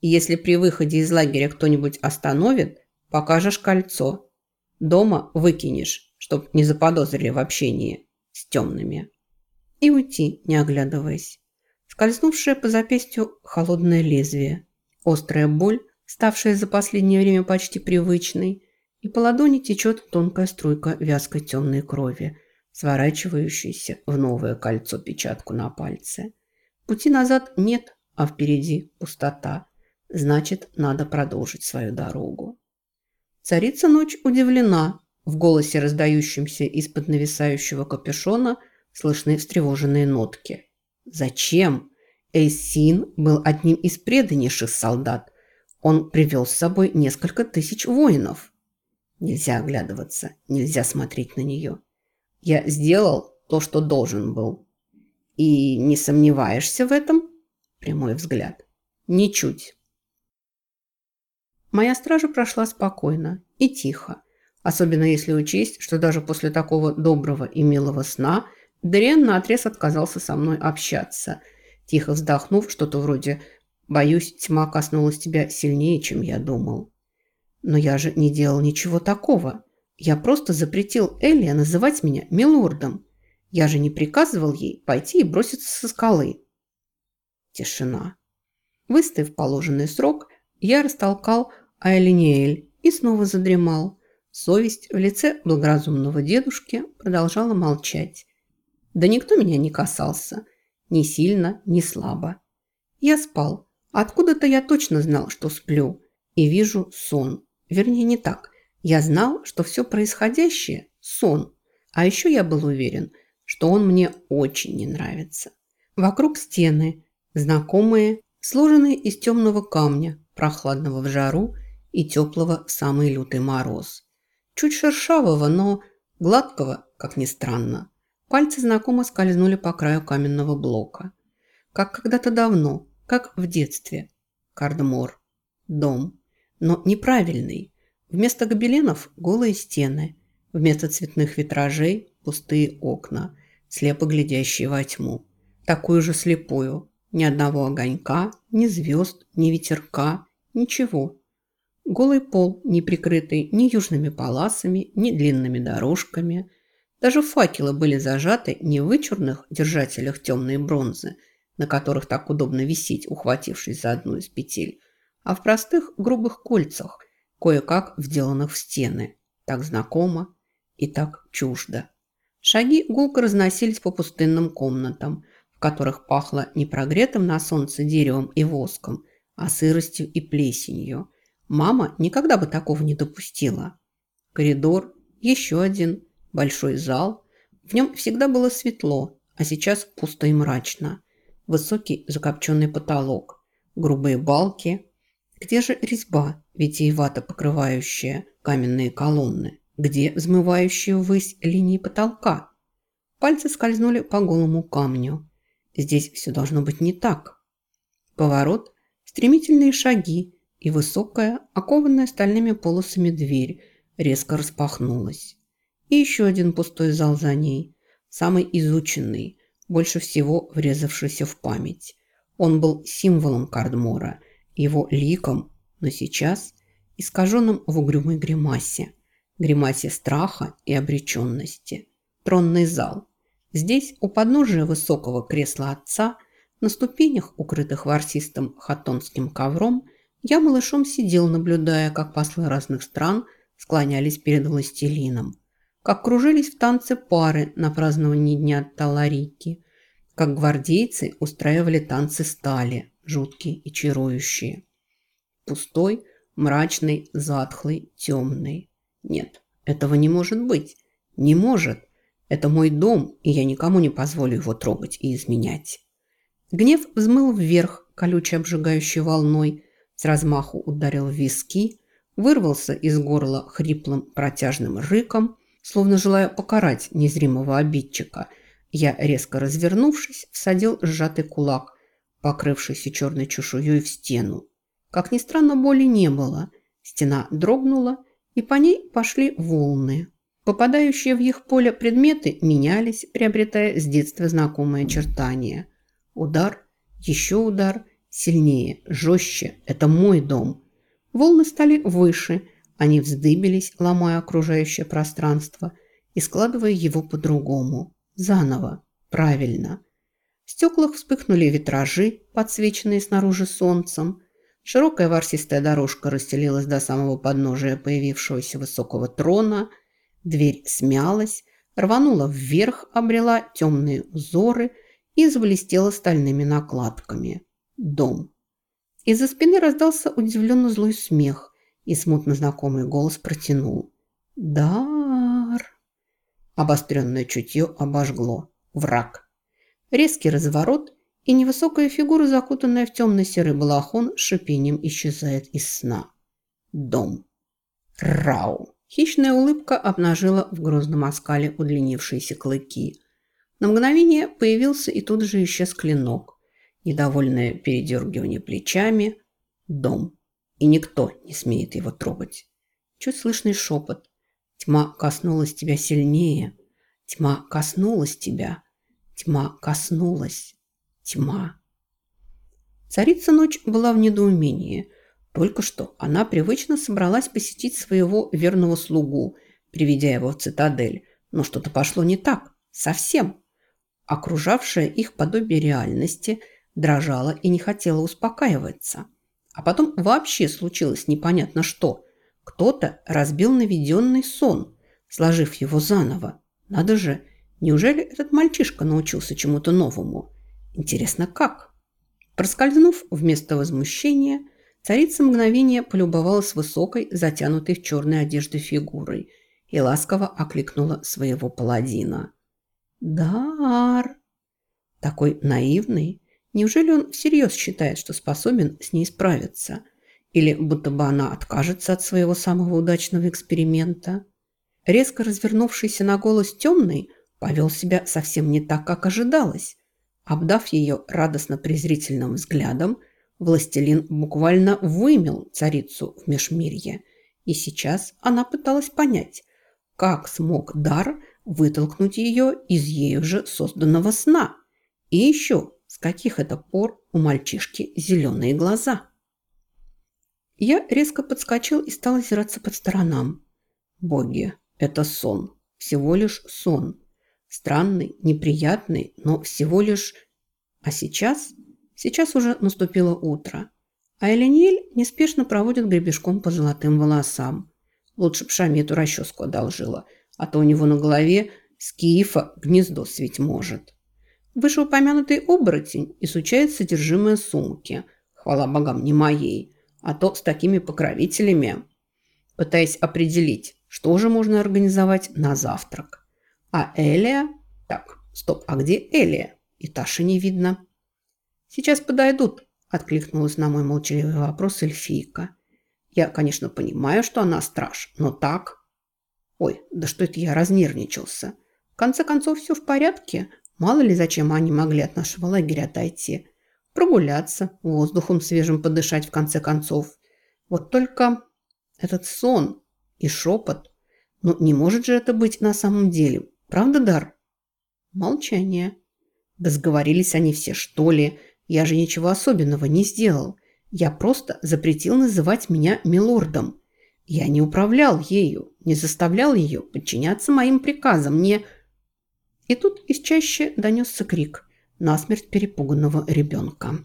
И если при выходе из лагеря кто-нибудь остановит, покажешь кольцо. Дома выкинешь, чтоб не заподозрили в общении с темными. И уйти, не оглядываясь. Скользнувшее по запястью холодное лезвие. Острая боль, ставшая за последнее время почти привычной, и по ладони течет тонкая струйка вязкой темной крови, сворачивающейся в новое кольцо-печатку на пальце. Пути назад нет, а впереди пустота. Значит, надо продолжить свою дорогу. Царица ночь удивлена. В голосе, раздающемся из-под нависающего капюшона, слышны встревоженные нотки. Зачем? Эйсин был одним из преданнейших солдат. Он привел с собой несколько тысяч воинов. Нельзя оглядываться, нельзя смотреть на нее. Я сделал то, что должен был. И не сомневаешься в этом? Прямой взгляд. Ничуть. Моя стража прошла спокойно и тихо, особенно если учесть, что даже после такого доброго и милого сна Дриан наотрез отказался со мной общаться, тихо вздохнув что-то вроде «Боюсь, тьма коснулась тебя сильнее, чем я думал». Но я же не делал ничего такого. Я просто запретил Элли называть меня милордом. Я же не приказывал ей пойти и броситься со скалы. Тишина. Выставив положенный срок, я растолкал Айлиниэль и снова задремал. Совесть в лице благоразумного дедушки продолжала молчать. Да никто меня не касался. Ни сильно, ни слабо. Я спал. Откуда-то я точно знал, что сплю. И вижу сон. Вернее, не так. Я знал, что все происходящее – сон. А еще я был уверен, что он мне очень не нравится. Вокруг стены, знакомые, сложенные из темного камня, прохладного в жару и теплого в самый лютый мороз. Чуть шершавого, но гладкого, как ни странно. Пальцы знакомо скользнули по краю каменного блока. Как когда-то давно, как в детстве. Кардмор. Дом. Но неправильный. Вместо гобеленов – голые стены. Вместо цветных витражей – пустые окна, слепо глядящие во тьму. Такую же слепую. Ни одного огонька, ни звезд, ни ветерка, ничего. Голый пол, не прикрытый ни южными паласами, ни длинными дорожками. Даже факелы были зажаты не в вычурных держателях темной бронзы, на которых так удобно висеть, ухватившись за одну из петель, а в простых грубых кольцах, кое-как вделанных в стены. Так знакомо и так чуждо. Шаги гулко разносились по пустынным комнатам, в которых пахло не прогретым на солнце деревом и воском, а сыростью и плесенью. Мама никогда бы такого не допустила. Коридор, еще один, большой зал. В нем всегда было светло, а сейчас пусто и мрачно. Высокий закопченный потолок, грубые балки. Где же резьба, витиевато покрывающая каменные колонны? Где взмывающие ввысь линии потолка? Пальцы скользнули по голому камню. Здесь все должно быть не так. Поворот, стремительные шаги и высокая, окованная стальными полосами дверь резко распахнулась. И еще один пустой зал за ней, самый изученный, больше всего врезавшийся в память. Он был символом Кардмора, его ликом, но сейчас искаженным в угрюмой гримасе, гримасе страха и обреченности. Тронный зал. Здесь, у подножия высокого кресла отца, на ступенях, укрытых ворсистым хатонским ковром, я малышом сидел, наблюдая, как послы разных стран склонялись перед властелином, как кружились в танце пары на праздновании Дня Таларики, как гвардейцы устраивали танцы стали, жуткие и чарующие. Пустой, мрачный, затхлый, темный. Нет, этого не может быть. Не может. Это мой дом, и я никому не позволю его трогать и изменять. Гнев взмыл вверх, колючей обжигающей волной, с размаху ударил в виски, вырвался из горла хриплым протяжным рыком, словно желая покарать незримого обидчика. Я, резко развернувшись, всадил сжатый кулак, покрывшийся черной чешуей в стену. Как ни странно, боли не было. Стена дрогнула, и по ней пошли волны. Попадающие в их поле предметы менялись, приобретая с детства знакомые очертания. Удар, еще удар – Сильнее, жестче. Это мой дом. Волны стали выше. Они вздыбились, ломая окружающее пространство и складывая его по-другому. Заново. Правильно. В стеклах вспыхнули витражи, подсвеченные снаружи солнцем. Широкая ворсистая дорожка расстелилась до самого подножия появившегося высокого трона. Дверь смялась, рванула вверх, обрела темные узоры и заблестела стальными накладками. Дом. Из-за спины раздался удивленно злой смех, и смутно знакомый голос протянул. «Дар!» Обостренное чутье обожгло. Враг. Резкий разворот, и невысокая фигура, закутанная в темно-серый балахон, с шипением исчезает из сна. Дом. Рау. Хищная улыбка обнажила в грозном оскале удлинившиеся клыки. На мгновение появился и тут же исчез клинок. Недовольное передергивание плечами. Дом. И никто не смеет его трогать. Чуть слышный шепот. Тьма коснулась тебя сильнее. Тьма коснулась тебя. Тьма коснулась. Тьма. Царица ночь была в недоумении. Только что она привычно собралась посетить своего верного слугу, приведя его в цитадель. Но что-то пошло не так. Совсем. Окружавшее их подобие реальности дрожало и не хотело успокаиваться. А потом вообще случилось непонятно что. Кто-то разбил наведенный сон, сложив его заново. Надо же, неужели этот мальчишка научился чему-то новому? Интересно, как? Проскользнув вместо возмущения, царица мгновение полюбовалась высокой, затянутой в черной одежды фигурой и ласково окликнула своего паладина. «Дар!» Такой наивный. Неужели он всерьез считает, что способен с ней справиться? Или будто бы она откажется от своего самого удачного эксперимента? Резко развернувшийся на голос темный повел себя совсем не так, как ожидалось. Обдав ее радостно-презрительным взглядом, властелин буквально вымел царицу в межмирье. И сейчас она пыталась понять, как смог дар вытолкнуть ее из ею же созданного сна. И еще, с каких это пор у мальчишки зеленые глаза. Я резко подскочил и стал озираться под сторонам. Боги, это сон. Всего лишь сон. Странный, неприятный, но всего лишь... А сейчас? Сейчас уже наступило утро. А Элиниэль неспешно проводит гребешком по золотым волосам. Лучше б Шамиту расческу одолжила, а то у него на голове с Киефа гнездо светь может. Вышеупомянутый оборотень изучает содержимое сумки. Хвала богам, не моей. А то с такими покровителями. Пытаясь определить, что же можно организовать на завтрак. А Элия? Так, стоп, а где Элия? И Таши не видно. Сейчас подойдут, откликнулась на мой молчаливый вопрос эльфийка. Я, конечно, понимаю, что она страж, но так... Ой, да что это я разнервничался. В конце концов, все в порядке. Мало ли, зачем они могли от нашего лагеря отойти. Прогуляться, воздухом свежим подышать в конце концов. Вот только этот сон и шепот. Ну, не может же это быть на самом деле. Правда, Дар? Молчание. Да сговорились они все, что ли? Я же ничего особенного не сделал. Я просто запретил называть меня милордом. Я не управлял ею, не заставлял ее подчиняться моим приказам, не... И тут из чаще донесся крик насмерть перепуганного ребенка.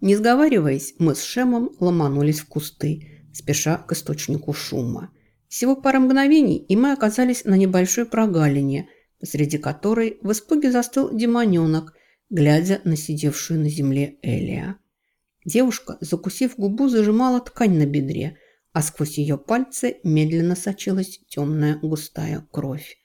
Не сговариваясь, мы с Шемом ломанулись в кусты, спеша к источнику шума. Всего пара мгновений, и мы оказались на небольшой прогалине, посреди которой в испуге застыл демоненок, глядя на сидевшую на земле Элия. Девушка, закусив губу, зажимала ткань на бедре, а сквозь ее пальцы медленно сочилась темная густая кровь.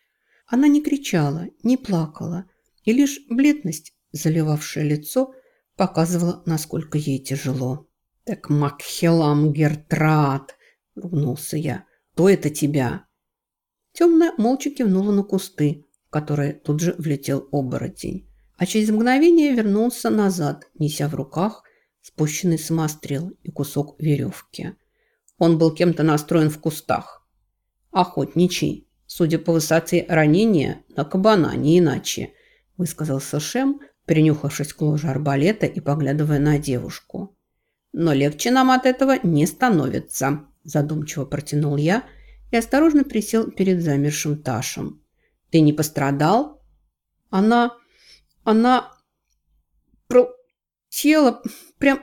Она не кричала, не плакала, и лишь бледность, заливавшая лицо, показывала, насколько ей тяжело. «Так Макхелам Гертрат!» – ругнулся я. Кто это тебя?» Темная молча кивнула на кусты, в которые тут же влетел оборотень. А через мгновение вернулся назад, неся в руках спущенный самострел и кусок веревки. Он был кем-то настроен в кустах. Охотничий, судя по высоте ранения, на кабана, не иначе, высказался Шем, принюхавшись к ложе арбалета и поглядывая на девушку. «Но легче нам от этого не становится», – задумчиво протянул я и осторожно присел перед замершим Ташем. «Ты не пострадал?» «Она... она... про... тело прям...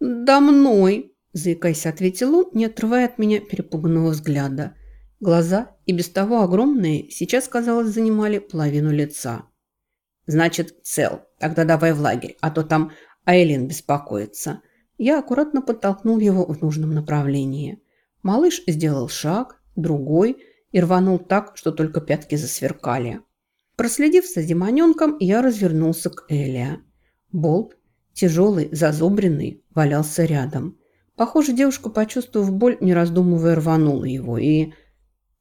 до мной», – заикаясь, ответил он, не отрывая от меня перепуганного взгляда. Глаза, и без того огромные, сейчас, казалось, занимали половину лица. «Значит, цел. Тогда давай в лагерь, а то там Айлин беспокоится». Я аккуратно подтолкнул его в нужном направлении. Малыш сделал шаг, другой, и рванул так, что только пятки засверкали. Проследив за демоненком, я развернулся к Элия. Болт, тяжелый, зазубренный, валялся рядом. Похоже, девушка, почувствовав боль, не раздумывая, рванула его, и...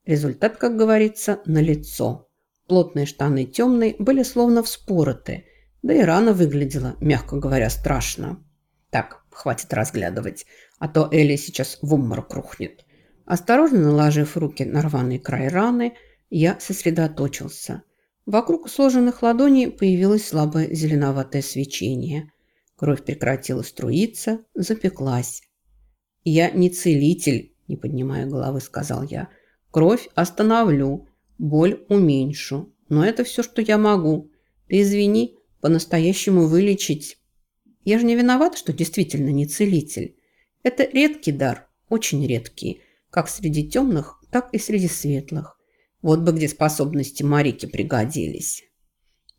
Результат, как говорится, налицо. Плотные штаны темные были словно вспороты, да и рана выглядела, мягко говоря, страшно. Так, хватит разглядывать, а то Элли сейчас в обморок рухнет. Осторожно наложив руки на рваный край раны, я сосредоточился. Вокруг сложенных ладоней появилось слабое зеленоватое свечение. Кровь прекратила струиться, запеклась. «Я не целитель», – не поднимая головы, сказал я. «Кровь остановлю, боль уменьшу. Но это все, что я могу. Ты извини, по-настоящему вылечить...» Я же не виноват, что действительно не целитель. Это редкий дар, очень редкий, как среди темных, так и среди светлых. Вот бы где способности Марики пригодились.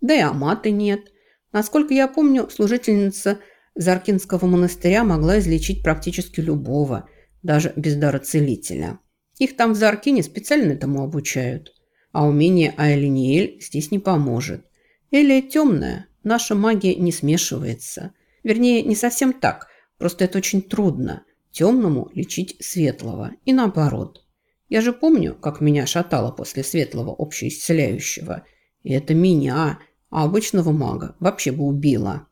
Да и аматы нет. Насколько я помню, служительница Заркинского монастыря могла излечить практически любого, даже без дара целителя. Их там в Заркине специально этому обучают. А умение Айлиниэль здесь не поможет. Элия темная, наша магия не смешивается. Вернее, не совсем так, просто это очень трудно. Темному лечить светлого и наоборот. Я же помню, как меня шатало после светлого общеисцеляющего. И это меня, а обычного мага, вообще бы убило.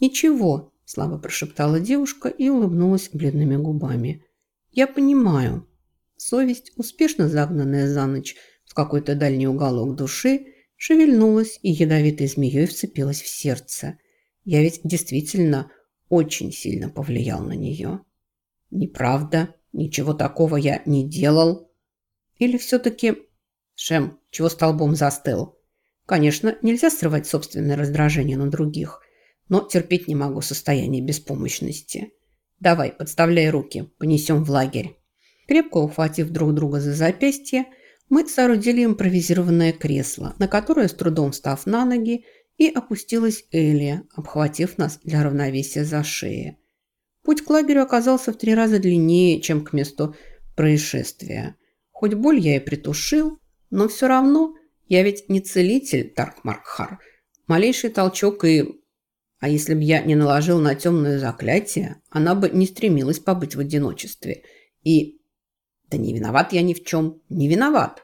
«Ничего», – слабо прошептала девушка и улыбнулась бледными губами. «Я понимаю». Совесть, успешно загнанная за ночь в какой-то дальний уголок души, шевельнулась и ядовитой змеей вцепилась в сердце. Я ведь действительно очень сильно повлиял на нее. Неправда, ничего такого я не делал. Или все-таки... Шем, чего столбом застыл? Конечно, нельзя срывать собственное раздражение на других, но терпеть не могу состояние беспомощности. Давай, подставляй руки, понесем в лагерь. Крепко ухватив друг друга за запястье, мы соорудили импровизированное кресло, на которое, с трудом встав на ноги, и опустилась Элия, обхватив нас для равновесия за шеи. Путь к лагерю оказался в три раза длиннее, чем к месту происшествия. Хоть боль я и притушил, но все равно я ведь не целитель, Таркмаркхар. Малейший толчок и... А если бы я не наложил на темное заклятие, она бы не стремилась побыть в одиночестве. И... Да не виноват я ни в чем, не виноват.